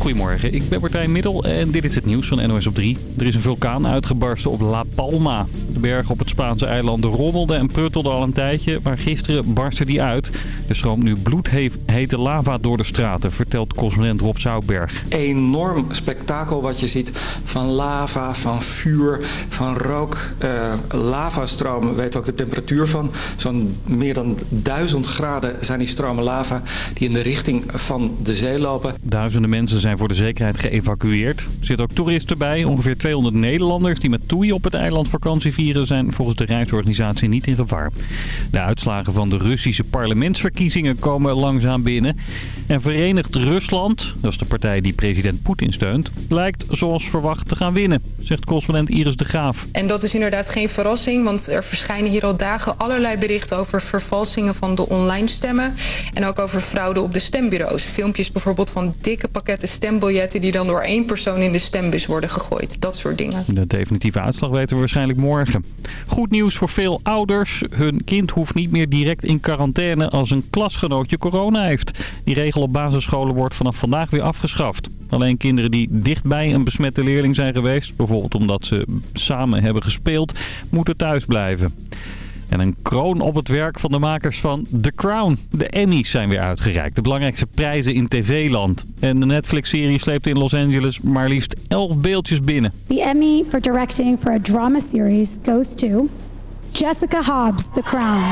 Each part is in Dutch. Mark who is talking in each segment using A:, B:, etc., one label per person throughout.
A: Goedemorgen, ik ben Martijn Middel en dit is het nieuws van NOS op 3. Er is een vulkaan uitgebarsten op La Palma. Berg op het Spaanse eiland rommelde en pruttelde al een tijdje, maar gisteren barstte die uit. Er stroomt nu bloedhete lava door de straten, vertelt correspondent Rob Zoutberg.
B: Enorm spektakel wat je ziet van lava, van vuur, van rook. Uh, lavastromen, weet ook de temperatuur van. Zo'n meer dan duizend graden zijn die stromen lava die in de richting van de zee lopen.
A: Duizenden mensen zijn voor de zekerheid geëvacueerd. Er zitten ook toeristen bij. Ongeveer 200 Nederlanders die met toei op het eiland vakantie vieren... zijn volgens de reisorganisatie niet in gevaar. De uitslagen van de Russische parlementsverkiezingen komen langzaam binnen. En Verenigd Rusland, dat is de partij die president Poetin steunt... lijkt zoals verwacht te gaan winnen, zegt correspondent Iris de Graaf.
C: En dat is inderdaad geen verrassing, want er verschijnen hier al dagen allerlei berichten... over vervalsingen van de online stemmen en ook over fraude op de stembureaus. Filmpjes bijvoorbeeld van dikke pakketten stembiljetten... die dan door één persoon in de stembus worden gegooid. Dat soort dingen.
A: De definitieve uitslag weten we waarschijnlijk morgen. Goed nieuws voor veel ouders. Hun kind hoeft niet meer direct in quarantaine als een klasgenootje corona heeft. Die regel op basisscholen wordt vanaf vandaag weer afgeschaft. Alleen kinderen die dichtbij een besmette leerling zijn geweest... bijvoorbeeld omdat ze samen hebben gespeeld, moeten thuis blijven. En een kroon op het werk van de makers van The Crown. De Emmys zijn weer uitgereikt. De belangrijkste prijzen in tv-land. En de Netflix-serie sleept in Los Angeles maar liefst 11 beeldjes binnen.
D: The Emmy for directing for a drama series goes to Jessica Hobbs, The Crown.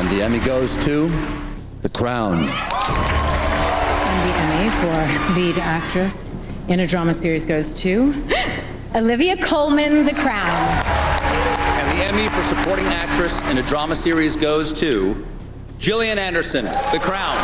E: And the Emmy goes to The Crown.
F: And the Emmy for lead actress in a drama series goes to Olivia Colman, The Crown.
E: Supporting Actress in a Drama Series goes to Gillian Anderson, The Crown.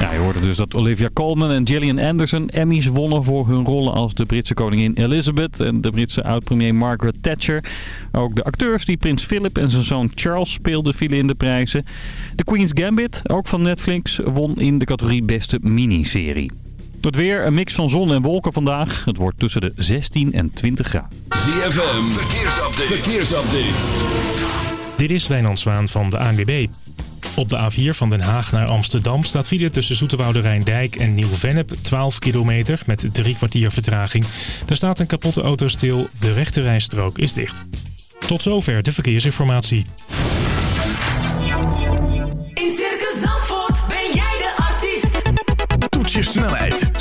A: Ja, je hoorde dus dat Olivia Colman en Gillian Anderson Emmys wonnen voor hun rollen als de Britse koningin Elizabeth en de Britse oud-premier Margaret Thatcher. Ook de acteurs die prins Philip en zijn zoon Charles speelden vielen in de prijzen. The Queen's Gambit, ook van Netflix, won in de categorie beste miniserie. Het weer, een mix van zon en wolken vandaag. Het wordt tussen de 16 en 20 graden.
G: ZFM, verkeersupdate. verkeersupdate.
H: Dit is Wijnand Zwaan van de ANWB. Op de A4 van Den Haag naar Amsterdam staat file tussen Zoeterwoude Rijndijk en Nieuw-Vennep 12 kilometer met drie kwartier vertraging. Daar staat een kapotte auto stil, de rechte rijstrook is dicht. Tot zover de verkeersinformatie.
I: In Circus Zandvoort ben jij de artiest.
J: Toets je snelheid,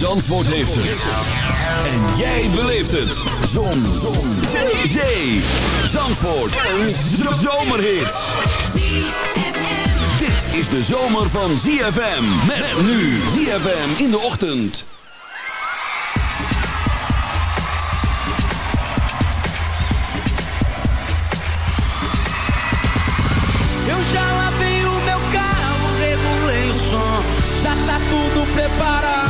G: Zandvoort heeft het. En jij beleeft het. Zon. Zon. Zee. Zee. Zandvoort. Een zomerhit. Dit is de zomer van ZFM. Met nu ZFM in de ochtend.
K: Eu já lavei o meu carro, regulei som. Já tá tudo preparado,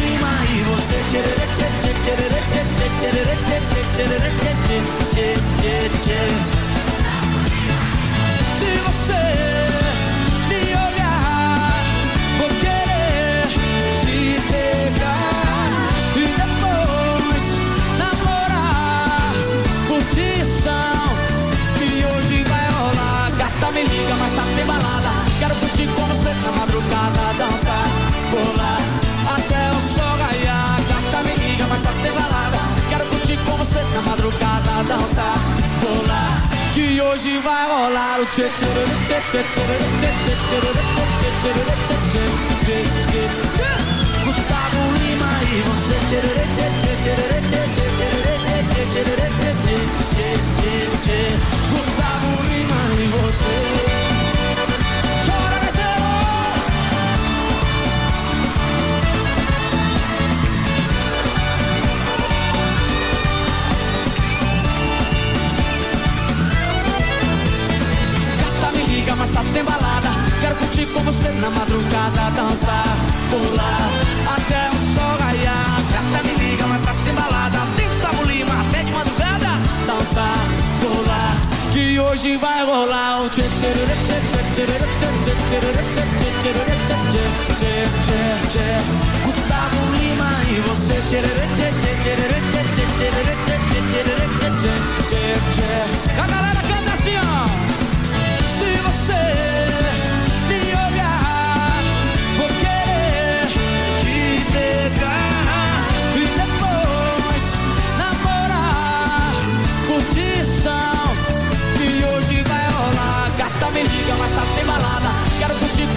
K: Lima e você. Se você me olhar, vou querer te pegar e depois namorar. Curtição que hoje vai rolar. Gata me liga, mas tá sem balada. Quero curtir com você na madrugada, dançar, colar balada Quero curtir com você na madrugada Dançar, pular Que hoje vai rolar o tchê tchê tchê tchê tchê tchê tchê tchê tchê tchê Gustavo Lima e você tchê tchê tchê tchê tchê tchê tchê tchê tchê tchê tchê tchê tchê Gustavo Lima e você Gustavo Lima e você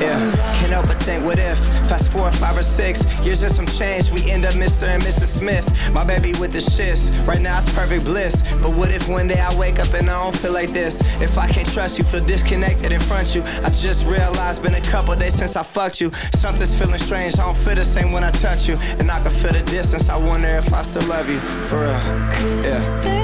L: Yeah. Can't help but think, what if? Fast forward five or six years and some change, we end up Mr. and Mrs. Smith. My baby with the shits. Right now it's perfect bliss. But what if one day I wake up and I don't feel like this? If I can't trust you, feel disconnected in front of you. I just realized been a couple days since I fucked you. Something's feeling strange. I don't feel the same when I touch you, and I can feel the distance. I wonder if I still love you for real. Yeah.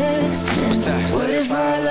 L: that?
M: What if our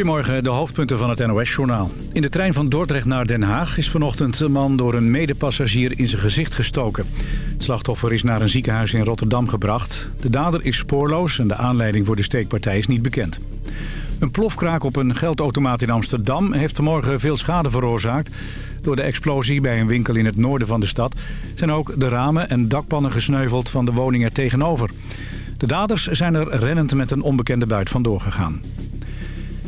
N: Goedemorgen, de hoofdpunten van het NOS-journaal. In de trein van Dordrecht naar Den Haag is vanochtend een man door een medepassagier in zijn gezicht gestoken. Het slachtoffer is naar een ziekenhuis in Rotterdam gebracht. De dader is spoorloos en de aanleiding voor de steekpartij is niet bekend. Een plofkraak op een geldautomaat in Amsterdam heeft vanmorgen veel schade veroorzaakt. Door de explosie bij een winkel in het noorden van de stad zijn ook de ramen en dakpannen gesneuveld van de woning er tegenover. De daders zijn er rennend met een onbekende buit vandoor gegaan.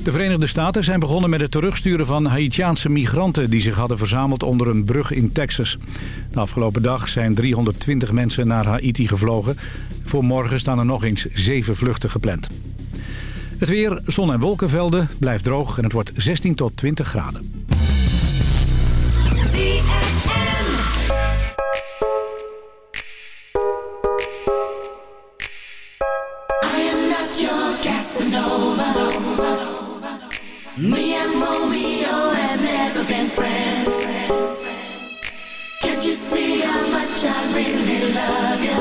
N: De Verenigde Staten zijn begonnen met het terugsturen van Haitiaanse migranten... die zich hadden verzameld onder een brug in Texas. De afgelopen dag zijn 320 mensen naar Haiti gevlogen. Voor morgen staan er nog eens zeven vluchten gepland. Het weer, zon- en wolkenvelden, blijft droog en het wordt 16 tot 20 graden.
I: Me and Romeo have never been friends. Can't you see how much I really love you?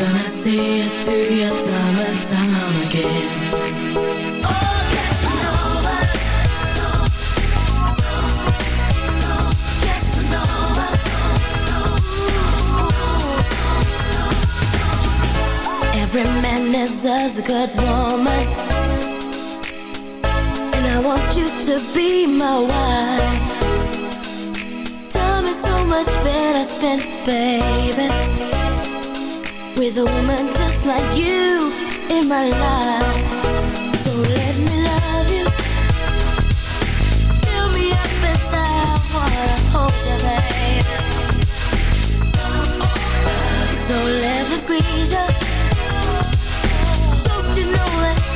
M: Gonna see it through your time and time again.
I: Oh, Casanova. Casanova.
M: Every man deserves a good woman. To be my wife. Time is so much better spent, baby. With a woman just like you in my life. So let me love you. Fill me up inside, I wanna hold you, baby. So let me squeeze you. Don't you know that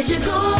M: let you go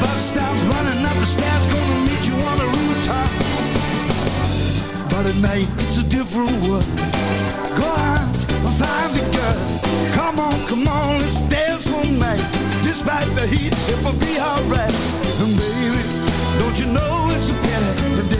O: bus stop, running up the stairs, gonna meet you on the rooftop. But at night, it's a different world. Go on, find the girl. Come on, come on, let's dance all night. Despite the heat, it will be alright. And baby, don't you know it's a pity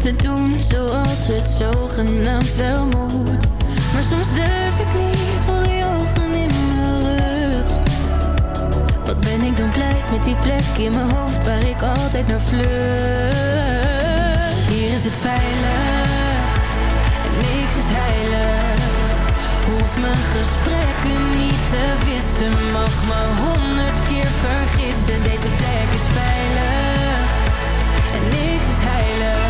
I: te doen zoals het zogenaamd wel moet. Maar soms durf ik niet, voel die ogen in mijn rug. Wat ben ik dan blij met die plek in mijn hoofd waar ik altijd naar vlucht. Hier is het veilig en niks is heilig. Hoef mijn gesprekken niet te wissen, mag me honderd keer vergissen. Deze plek is veilig en niks is heilig.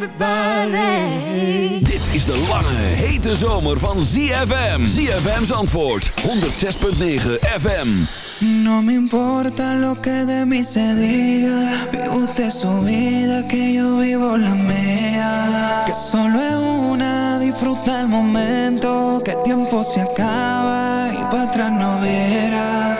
M: Everybody.
G: Dit is de lange, hete zomer van ZFM. ZFM's antwoord, 106.9 FM.
P: No me importa lo que de mí se diga. Vive usted su vida, que yo vivo la mía. Que solo es una, disfruta el momento. Que el tiempo se acaba y para atrás no verá.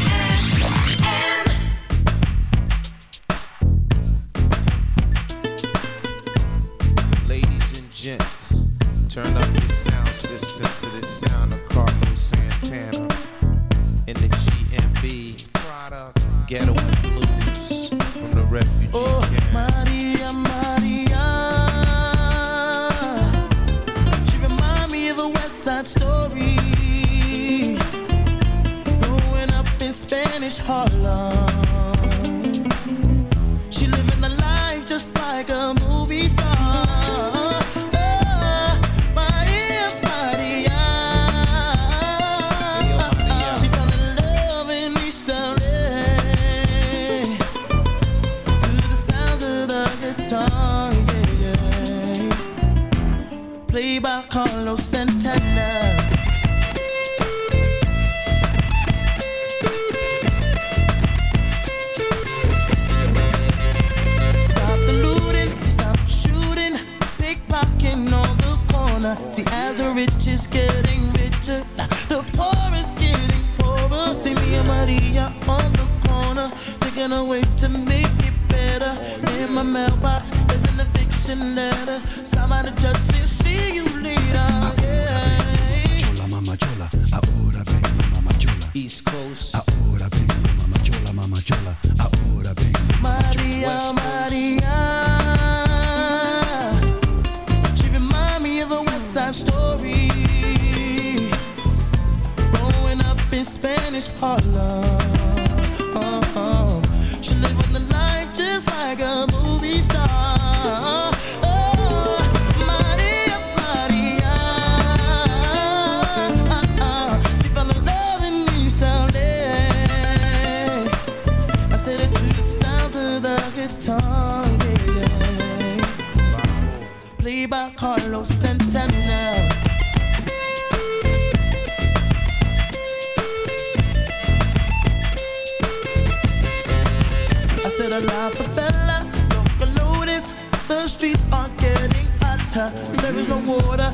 Q: Spanish Harlem. There is no water.